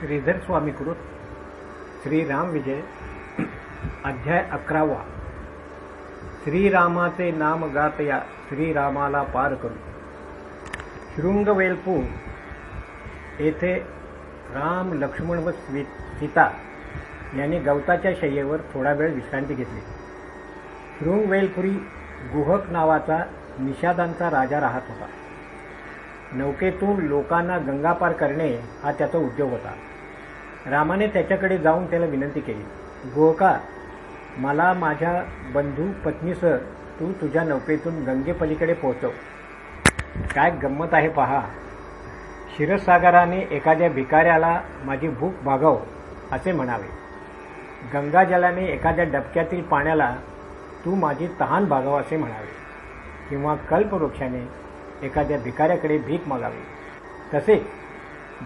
श्रीधर स्वामीकृत श्रीराम विजय अध्याय अकरावा. श्रीरामाचे नाम गात या श्रीरामाला पार करू. शृंगवेलपूर येथे राम लक्ष्मण व स्वी- सीता यांनी गवताच्या शय्येवर थोडा वेळ विश्रांती घेतली. शृंगवेलपुरी गुहक नावाचा निषादांचा राजा राहत होता. नौकेतून लोकांना गंगा पार करणे हा त्याचा उद्योग होता. रामाने त्याच्याकडे जाऊन त्याला विनंती केली. गोका मला माझ्या बंधू पत्नीसह तू तुझ्या नौकेतून गंगेपलीकडे पोहोचव. काय गंमत आहे पहा. क्षीरसागराने एखाद्या भिकाऱ्याला माझी भूक भागव असे म्हणावे. गंगाजलाने एखाद्या डबक्यातील पाण्याला तू माझी तहान भागव असे म्हणावे. किंवा कल्पवृक्षाने एखाद्या भिकाऱ्याकडे भीक मागावी. तसेच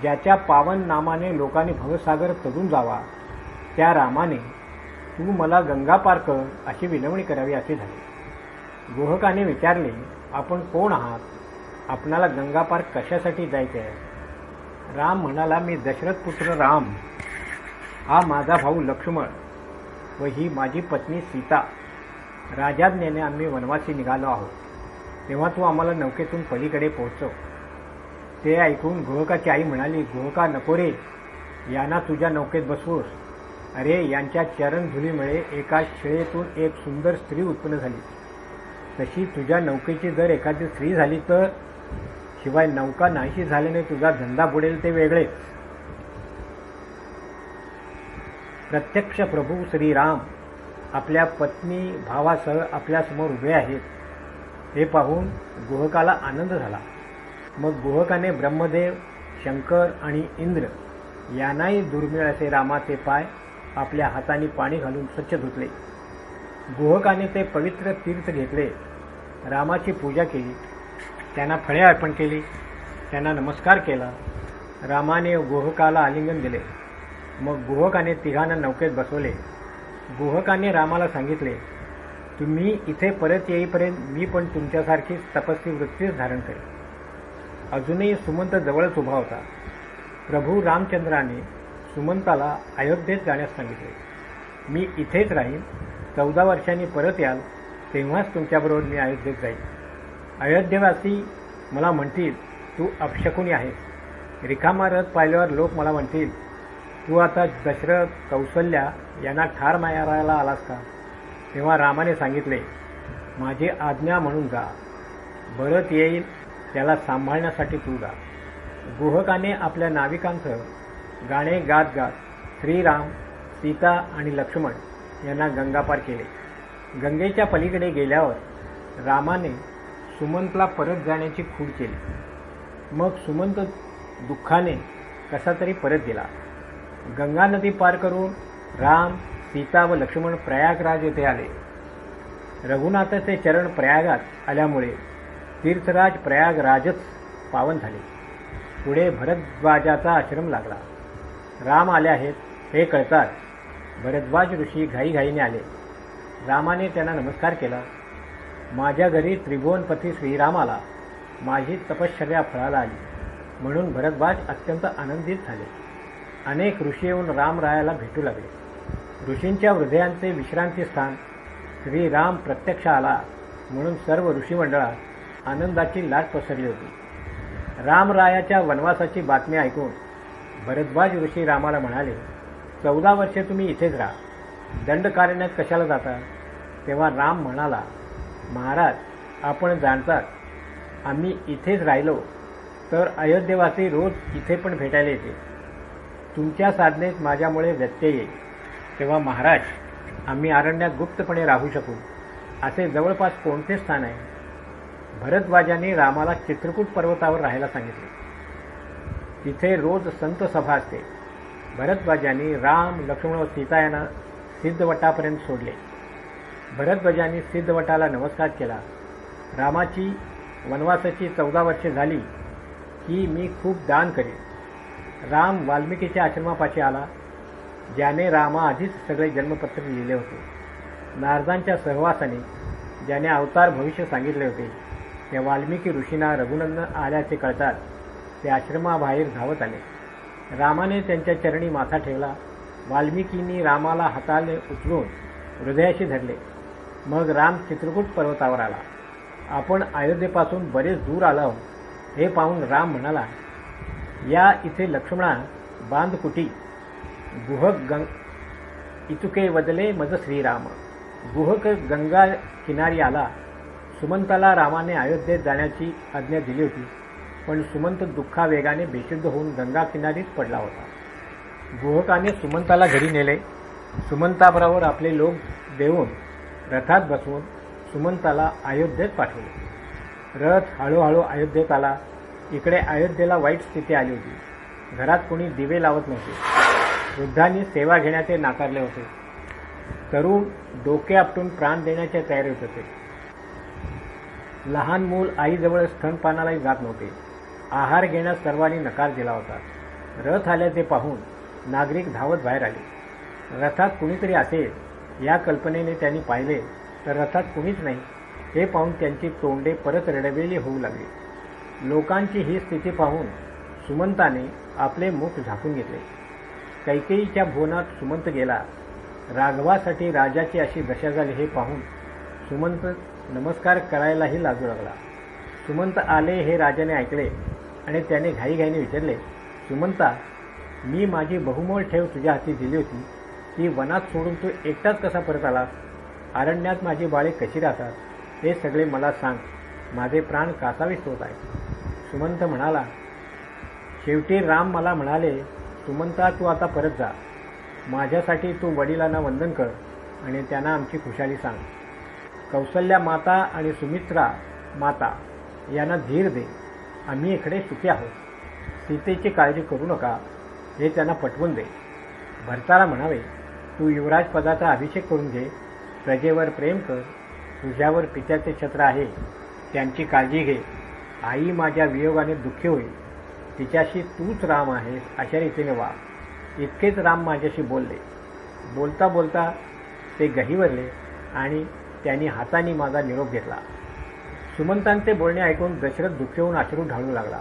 ज्याच्या पावन नामाने लोकांनी भवसागर तरून जावा त्या रामाने तू मला गंगा पार कर अशी विनवणी करावी असे झाले. गोहकाने विचारले आपण कोण आहात? आपणाला गंगा पार कशासाठी जायचे आहे राम म्हणाला मी दशरथ पुत्र राम. हा माझा भाऊ लक्ष्मण व ही माझी पत्नी सीता. राजाज्ञेने आम्ही वनवासी निघालो आहोत. तेव्हा तू आम्हाला नौकेतून पलीकडे पोहोचव. ते ऐकून गोहकाची आई म्हणाली गोहका नको रे यांना तुझ्या नौकेत बसवूस. अरे यांच्या चरणधुलीमुळे एका शिळेतून एक सुंदर स्त्री उत्पन्न झाली. तशी तुझ्या नौकेची जर एखादी स्त्री झाली तर? शिवाय नौका नाहीशी झाल्याने तुझा धंदा बुडेल ते वेगळेच प्रत्यक्ष प्रभू श्रीराम आपल्या पत्नी भावासह आपल्यासमोर उभे आहेत. हे पाहून गुहकाला आनंद झाला. मग गुहकाने ब्रह्मदेव शंकर आणि इंद्र यांनाही दुर्मिळ असे रामाचे पाय आपल्या हाताने पाणी घालून स्वच्छ धुतले. गुहकाने ते पवित्र तीर्थ घेतले. रामाची पूजा केली. त्यांना फळे अर्पण केली. त्यांना नमस्कार केला. रामाने गुहकाला आलिंगन दिले. मग गुहकाने तिघांना नौकेत बसवले. गुहकाने रामाला सांगितले तुम्ही इथे परत येईपर्यंत मी पण तुमच्यासारखीच तपस्वी वृत्तीच धारण करेन. अजूनही सुमंत जवळच उभा होता. प्रभू रामचंद्राने सुमंताला अयोध्येत जाण्यास सांगितले. मी इथेच राहीन. चौदा वर्षांनी परत याल तेव्हाच तुमच्याबरोबर मी अयोध्येत जाईन. अयोध्येवासी मला म्हणतील तू अपशकुनी आहेस. रिकामा रथ पाहिल्यावर लोक मला म्हणतील तू आता दशरथ कौशल्या यांना ठार मारायला आलास का? तेव्हा रामाने सांगितले माझी आज्ञा म्हणून जा. परत येईल त्याला सांभाळण्यासाठी तू गुहकाने आपल्या नाविकांसह गाणे गात गात श्रीराम सीता आणि लक्ष्मण यांना गंगापार केले. गंगेच्या पलीकडे गेल्यावर रामाने सुमंतला परत जाण्याची खूण केली. मग सुमंत दुःखाने कसा तरी परत गेला. गंगा नदी पार करून राम सीता व लक्ष्मण प्रयागराज येथे आले. रघुनाथाचे चरण प्रयागात आल्यामुळे तीर्थराज प्रयागराजच पावन झाले. पुढे भरद्वाजाचा आश्रम लागला. राम आले आहेत हे कळताच भरद्वाज ऋषी घाईघाईने आले. रामाने त्यांना नमस्कार केला. माझ्या घरी त्रिभुवनपती श्रीरामाला माझी तपश्चर्या फळाला आली. म्हणून भरद्वाज अत्यंत आनंदित झाले. अनेक ऋषी येऊन रामरायाला भेटू लागले. ऋषींच्या हृदयांचे विश्रांती स्थान श्रीराम प्रत्यक्ष आला म्हणून सर्व ऋषीमंडळात आनंदाची लाट पसरली होती. रामरायाच्या वनवासाची बातमी ऐकून भरद्वाज ऋषी रामाला म्हणाले चौदा वर्षे तुम्ही इथेच राहा. दंडकारण्यात कशाला जाता? तेव्हा राम म्हणाला महाराज आपण जाणतात. आम्ही इथेच राहिलो तर अयोध्येवासी रोज इथे पण भेटायला येते. तुमच्या साधनेत माझ्यामुळे व्यत्यय येईल. तेव्हा महाराज आम्ही अरण्यात गुप्तपणे राहू शकू. असे जवळपास कोणते स्थान आहे? भरद्वाजाने रामाला चित्रकूट पर्वतावर राहायला सांगितले. तिथे रोज संत सभा असते. भरद्वाजांनी राम लक्ष्मण व सीता यांना सिद्धवटापर्यंत सोडले. भरद्वाजांनी सिद्धवटाला नमस्कार केला. रामाची वनवासाची चौदा वर्षे झाली की मी खूप दान करेन. राम वाल्मिकीच्या आश्रमापाशी आला ज्याने रामा आधीच सगळे जन्मपत्र लिहिले होते. नारदांच्या सहवासाने ज्याने अवतार भविष्य सांगितले होते. त्या वाल्मिकी ऋषींना रघुनंदन आल्याचे कळतात ते आश्रमाबाहेर धावत आले. रामाने त्यांच्या चरणी माथा ठेवला. वाल्मिकींनी रामाला हाताने उचलून हृदयाशी धरले. मग राम चित्रकूट पर्वतावर आला. आपण अयोध्येपासून बरेच दूर आलो हे पाहून राम म्हणाला या इथे लक्ष्मणा बांधकुटी गुहक गंग इतुके वदले मज श्रीराम. गुहक गंगा किनारी आला. सुमंताला रामाने अयोध्येत जाण्याची आज्ञा दिली होती पण सुमंत दुःखावेगाने बेशुद्ध होऊन गंगा किनारीच पडला होता. गुहकाने सुमंताला घरी नेले. सुमंताबरोबर आपले लोक देऊन रथात बसवून सुमंताला अयोध्येत पाठवले. रथ हळूहळू अयोध्येत आला. इकडे अयोध्येला वाईट स्थिती आली होती. घरात कोणी दिवे लावत नव्हते. वृद्धांनी सेवा घेण्याचे नाकारले होते. तरुण डोके आपटून प्राण देण्याच्या तयारीत होते. लहान मूल आईजवळ स्तनपानालाही जात नव्हते. आहार घेण्यास सर्वांनी नकार दिला होता. रथ आल्याचे पाहून नागरिक धावत बाहेर आले. रथात कुणीतरी असेल या कल्पनेने त्यांनी पाहिले तर रथात कुणीच नाही. हे पाहून त्यांची तोंडे परत रडवेली होऊ लागली. लोकांची ही स्थिती पाहून सुमंताने आपले मुख झाकून घेतले. कैकेयीच्या भुवनात सुमंत गेला. राघवासाठी राजाची अशी दशा झाली हे पाहून सुमंत नमस्कार करायलाही लाजू लागला. सुमंत आले हे राजाने ऐकले आणि त्याने घाईघाईने विचारले सुमंता मी माझी बहुमोल ठेव तुझ्या हाती दिली होती. ती वनात सोडून तू एकटाच कसा परत आलास? अरण्यात माझी बाळे कशी राहतात? हे सगळे मला सांग. माझे प्राण कासावीस होत आहे सुमंत म्हणाला शेवटी राम मला म्हणाले सुमंता तू आता परत जा. माझ्यासाठी तू वडिलांना वंदन कर आणि त्यांना आमची खुशाली सांग. कौशल्या माता आणि सुमित्रा माता यांना धीर दे. आम्ही इकडे सुखी आहोत. सीतेची काळजी करू नका. हे त्यांना पटवून दे. भरताला म्हणावे तू युवराज पदाचा अभिषेक करून घे. प्रजेवर प्रेम कर. तुझ्यावर पित्याचे छत्र आहे. त्यांची काळजी घे. आई माझ्या वियोगाने दुःखी होईल. तिच्याशी तूच राम आहेस अशा रीतीने वा. इतकेच राम माझ्याशी बोलले. बोलता बोलता ते गहिवरले आणि त्यांनी हाताने माझा निरोप घेतला. सुमंतांचे बोलणे ऐकून दशरथ दुःखी होऊन ढाळू लागला.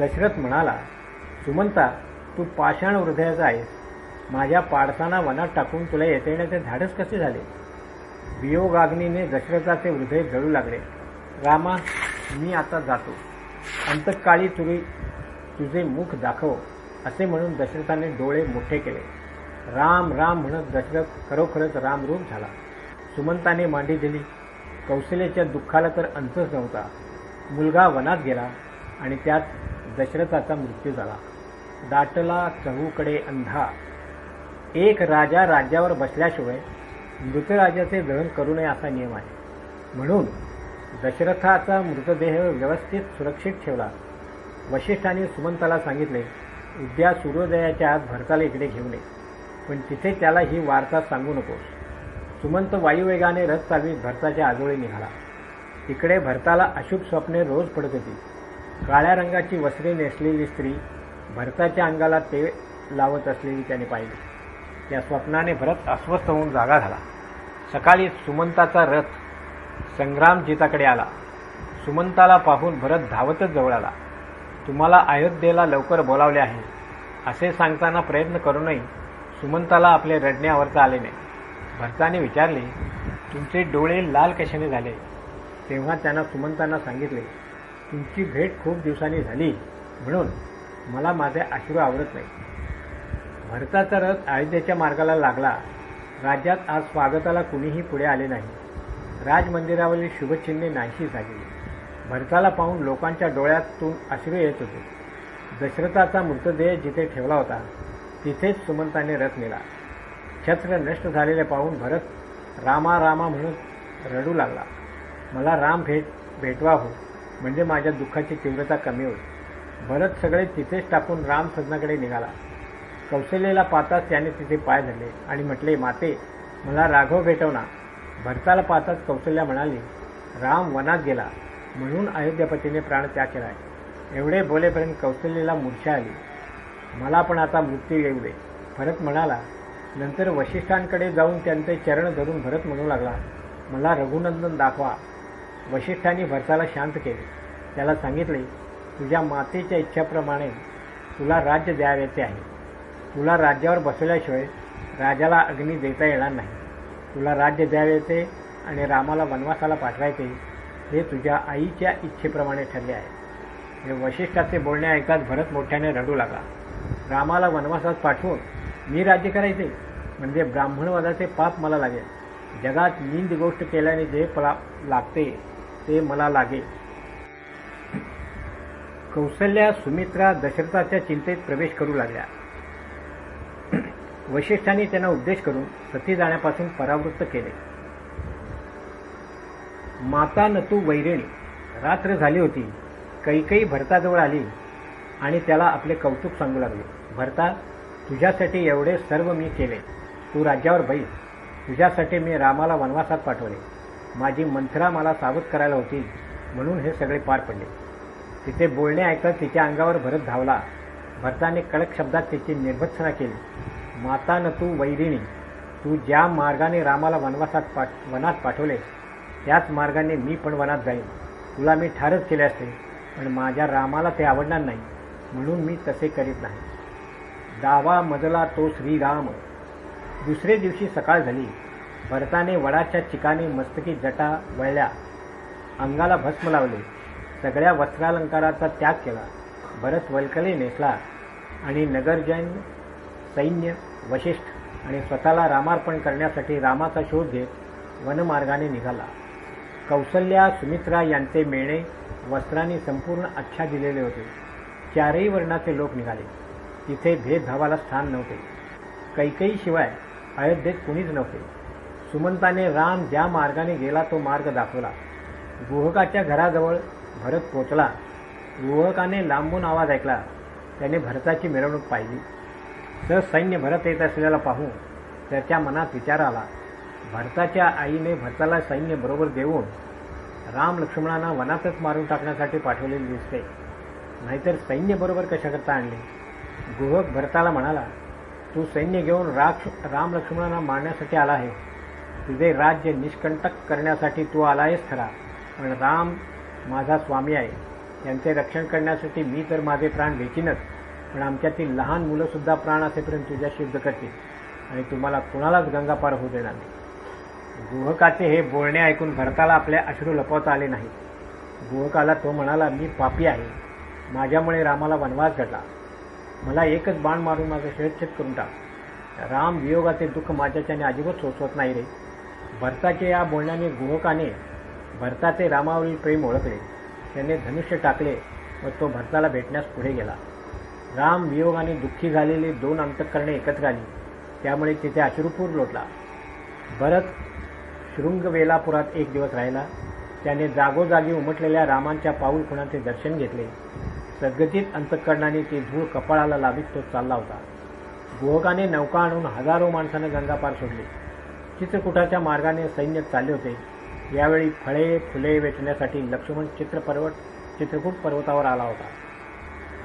दशरथ म्हणाला सुमंता तू पाषाण हृदयाचा आहेस. माझ्या पाडसाना वनात टाकून तुला येता येण्याचे धाडस कसे झाले? वियोगाग्नीने दशरथाचे हृदय जळू लागले. रामा मी आता जातो. अंतकाळी तुरी तुझे मुख दाखव असे म्हणून दशरथाने डोळे मोठे केले. राम राम म्हणत दशरथ खरोखरच रामरूप झाला. सुमंताने मांडी दिली. कौशल्याच्या दुःखाला तर अंतच नव्हता. मुलगा वनात गेला आणि त्यात दशरथाचा मृत्यू झाला. दाटला चहूकडे अंधा. एक राजा राज्यावर बसल्याशिवाय मृतराजाचे दहन करू नये असा नियम आहे. म्हणून दशरथाचा मृतदेह व्यवस्थित सुरक्षित ठेवला. वशिष्ठांनी सुमंताला सांगितले उद्या सूर्योदयाच्या आत भरताला इकडे घेऊ नये पण तिथे त्याला ही वार्ता सांगू नकोस. सुमंत वायुवेगाने रथ चावीत भरताच्या आजोळी निघाला. तिकडे भरताला अशुभ स्वप्ने रोज पडत होती. काळ्या रंगाची वस्त्रे नेसलेली स्त्री भरताच्या अंगाला ते लावत असलेली त्याने पाहिली. त्या स्वप्नाने भरत अस्वस्थ होऊन जागा झाला. सकाळी सुमंताचा रथ संग्रामजिताकडे आला. सुमंताला पाहून भरत धावतच जवळ आला. तुम्हाला अयोध्येला लवकर बोलावले आहे. असे सांगताना प्रयत्न करूनही सुमंताला आपले रडण्यावरचा आले नाही. भरताने विचारले तुमचे डोळे लाल कशाने झाले? तेव्हा त्यांना सुमंतांना सांगितले तुमची भेट खूप दिवसांनी झाली म्हणून मला माझे अश्रू आवडत नाही. भरताचा रथ अयोध्येच्या मार्गाला लागला. राज्यात आज स्वागताला कुणीही पुढे आले नाही. राजमंदिरावरील शुभचिन्हे नाहीशी झाली. भरताला पाहून लोकांच्या डोळ्यातून अश्रू येत होते. दशरथाचा मृतदेह जिथे ठेवला होता तिथेच सुमंताने रथ नेला. छत्र नष्ट झालेले पाहून भरत रामा रामा म्हणून रडू लागला. मला राम भेट भेटवा हो म्हणजे माझ्या दुःखाची तीव्रता कमी होईल. भरत सगळे तिथेच टाकून राम सदनाकडे निघाला. कौशल्येला पाहताच त्याने तिथे पाय धरले आणि म्हटले माते मला राघव भेटवना. भरताला पाहताच कौशल्या म्हणाली राम वनात गेला म्हणून अयोध्यापतीने प्राण त्याग केला एवढे बोलेपर्यंत कौशल्येला मूर्छा आली. मला पण आता मृत्यू येऊ दे. भरत म्हणाला नंतर वशिष्ठांकडे जाऊन त्यांचे चरण धरून भरत म्हणू लागला मला रघुनंदन दाखवा. वशिष्ठांनी भरताला शांत केले. त्याला सांगितले तुझ्या मातेच्या इच्छेप्रमाणे तुला राज्य द्यावयाचे आहे. तुला राज्यावर बसवल्याशिवाय राजाला अग्नी देता येणार नाही. तुला राज्य द्यावयाचे आणि रामाला वनवासाला पाठवायचे हे तुझ्या आईच्या इच्छेप्रमाणे ठरले आहे. हे वशिष्ठाचे बोलणे ऐकाच भरत मोठ्याने रडू लागला. रामाला वनवासात पाठवून मी राज्य करायचे. म्हणजे ब्राह्मणवादाचे पाप मला लागेल जगात निंद गोष्ट केल्याने जे पला लागते ते मला लागे. कौशल्या सुमित्रा दशरथाच्या चिंतेत प्रवेश करू लागल्या. वशिष्ठांनी त्यांना उद्देश करून सती जाण्यापासून परावृत्त केले. माता नतू वैरिणी रात्र झाली होती. कैकई भरताजवळ आली आणि त्याला आपले कौतुक सांगू लागले. भरता तुझ्यासाठी एवढे सर्व मी केले. तू राज्यावर बैस तुझ्यासाठी मी रामाला वनवासात पाठवले. माझी मंथरा मला सावध करायला होती म्हणून हे सगळे पार पडले. तिचे बोलणे ऐकत तिच्या अंगावर भरत धावला. भरताने कडक शब्दात तिची निर्भत्सना केली. माता न तू वैरिणी. तू ज्या मार्गाने रामाला वनवासात पाठ वनात पाठवले त्याच मार्गाने मी पण वनात जाईन. तुला मी ठारच केले असते पण माझ्या रामाला ते आवडणार नाही म्हणून मी तसे करीत नाही. दावा मजला तो श्रीराम. दुसरे दिवशी सकाळ झाली. भरताने वडाच्या चिकाने मस्तकी जटा वळल्या. अंगाला भस्म लावले. सगळ्या वस्त्रालंकाराचा त्याग केला. भरत वल्कले नेसला. आणि नगरजैन सैन्य वशिष्ठ आणि स्वतःला रामार्पण करण्यासाठी रामाचा शोध घेत वनमार्गाने निघाला. कौसल्या सुमित्रा यांचे मेणे वस्त्रांनी संपूर्ण अच्छा दिलेले होते. चारही वर्णाचे लोक निघाले. तिथे भेदभावाला स्थान नव्हते. कैकईशिवाय अयोध्येत कुणीच नव्हते. सुमंताने राम ज्या मार्गाने गेला तो मार्ग दाखवला. गुहकाच्या घराजवळ भरत पोचला गुहकाने लांबून आवाज ऐकला. त्याने भरताची मिरवणूक पाहिली. तर सैन्य भरत येत असलेला पाहून त्याच्या मनात विचार आला. भरताच्या आईने भरताला सैन्य बरोबर देऊन राम लक्ष्मणांना वनातच मारून टाकण्यासाठी पाठवलेले दिसते. नाहीतर सैन्य बरोबर कशाकरता आणले? गुहक भरताला म्हणाला तू सैन्य घेऊन राक्ष राम लक्ष्मणांना मारण्यासाठी आला आहे. तुझे राज्य निष्कंटक करण्यासाठी तू आला आहेस खरा पण राम माझा स्वामी आहे. त्यांचे रक्षण करण्यासाठी मी तर माझे प्राण वेचीनच पण आमच्यातील लहान मुलंसुद्धा प्राण असेपर्यंत तुझ्याशी युद्ध करतील आणि तुम्हाला कुणालाच गंगापार होऊ देणार नाही. गुहकाचे हे बोलणे ऐकून भरताला आपले अश्रू लपवता आले नाही गुहकाला तो म्हणाला मी पापी आहे. माझ्यामुळे रामाला वनवास घडला. मला एकच बाण मारून माझं शिरच्छेद करून टाक. राम वियोगाचे दुःख माझ्याच्याने अजिबात सोसवत नाही रे. भरताच्या या बोलण्याने गुहकाने भरताचे रामावरील प्रेम ओळखले. त्याने धनुष्य टाकले व तो भरताला भेटण्यास पुढे गेला. राम वियोगाने दुःखी झालेले दोन अंतकरणे एकत्र आली. त्यामुळे तिथे अश्रुपूर लोटला. भरत शृंगवेलापुरात एक दिवस राहिला. त्याने जागोजागी उमटलेल्या रामांच्या पाऊल खुणाचे दर्शन घेतले. सद्गतीत अंतकरणाने ती धूळ कपाळाला लाभित तो चालला होता. गुहकाने नौका आणून हजारो माणसानं गंगापार सोडले. चित्रकूटाच्या मार्गाने सैन्य चालले होते. यावेळी फळे फुले वेचण्यासाठी लक्ष्मण चित्रपर्वत चित्रकूट पर्वतावर आला होता.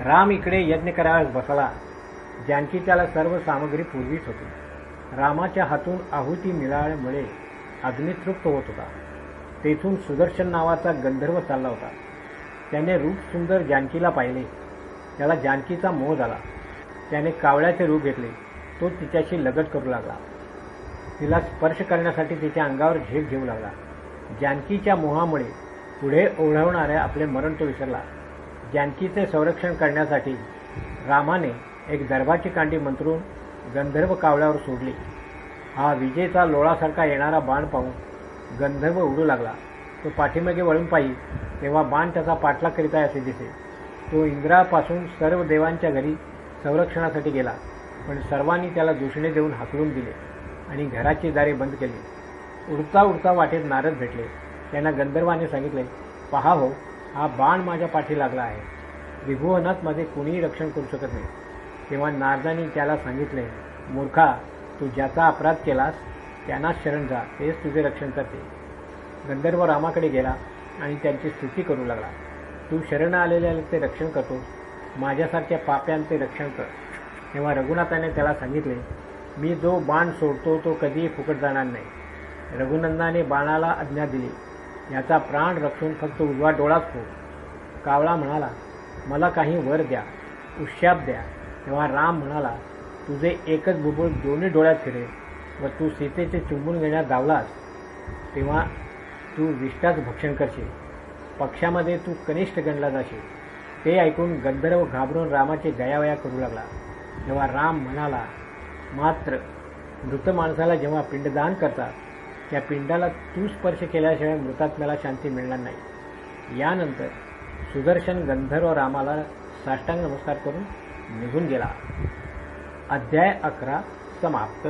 राम इकडे यज्ञ कराव्यास बसला ज्यांची त्याला सर्व सामग्री पूर्वीच होती. रामाच्या हातून आहुती मिळाल्यामुळे अग्नितृप्त होत होता. तेथून सुदर्शन नावाचा गंधर्व चालला होता. त्याने रूप सुंदर जानकीला पाहिले. त्याला जानकीचा मोह झाला. त्याने कावळ्याचे रूप घेतले. तो तिच्याशी लगट करू लागला. तिला स्पर्श करण्यासाठी तिच्या अंगावर झेप घेऊ लागला. जानकीच्या मोहामुळे पुढे ओढवणाऱ्या आपले मरण तो विसरला. जानकीचे संरक्षण करण्यासाठी रामाने एक दर्भाची कांडी मंत्रून गंधर्व कावळ्यावर सोडली. हा विजेचा लोळासारखा येणारा बाण पाहून गंधर्व उडू लागला. तो पाठीमागे वळून पाहिजे तेव्हा बाण त्याचा पाठलाग करीत आहे असे दिसे. तो इंद्रापासून सर्व देवांच्या घरी संरक्षणासाठी गेला पण सर्वांनी त्याला दूषणे देऊन हाकलून दिले आणि घराची दारे बंद केली. उडता उडता वाटेत नारद भेटले. त्यांना गंधर्वाने सांगितले पहा हो हा बाण माझ्या पाठी लागला आहे. विभुवनात माझे कुणीही रक्षण करू शकत नाही. तेव्हा नारदाने त्याला सांगितले मूर्खा तू ज्याचा अपराध केलास त्यांनाच शरण जा तेच तुझे रक्षण करते. गंधर्व रामाकडे गेला आणि त्यांची स्तुती करू लागला. तू शरण आलेल्याचे रक्षण करतो. माझ्यासारख्या पाप्यांचे रक्षण कर. तेव्हा रघुनाथाने त्याला सांगितले मी जो बाण सोडतो तो कधीही फुकट जाणार नाही. रघुनंदाने बाणाला आज्ञा दिली. याचा प्राण रक्षून फक्त उजवा डोळाच हो कावळा म्हणाला मला काही वर द्या उशाप द्या. तेव्हा राम म्हणाला तुझे एकच बुबुळ दोन्ही डोळ्यात फिरेल व तू सीतेचे चुंबून घेण्यात धावलास. तेव्हा तू विष्टाच भक्षण करशील. पक्षामध्ये तू कनिष्ठ गणला जाशील. ते ऐकून गंधर्व घाबरून रामाचे गयावया करू लागला. तेव्हा राम म्हणाला मात्र मृत माणसाला जेव्हा पिंडदान करतात त्या पिंडाला तू स्पर्श केल्याशिवाय मृतात्म्याला शांती मिळणार नाही. यानंतर सुदर्शन गंधर्व रामाला साष्टांग नमस्कार करून निघून गेला. अध्याय अकरा समाप्त.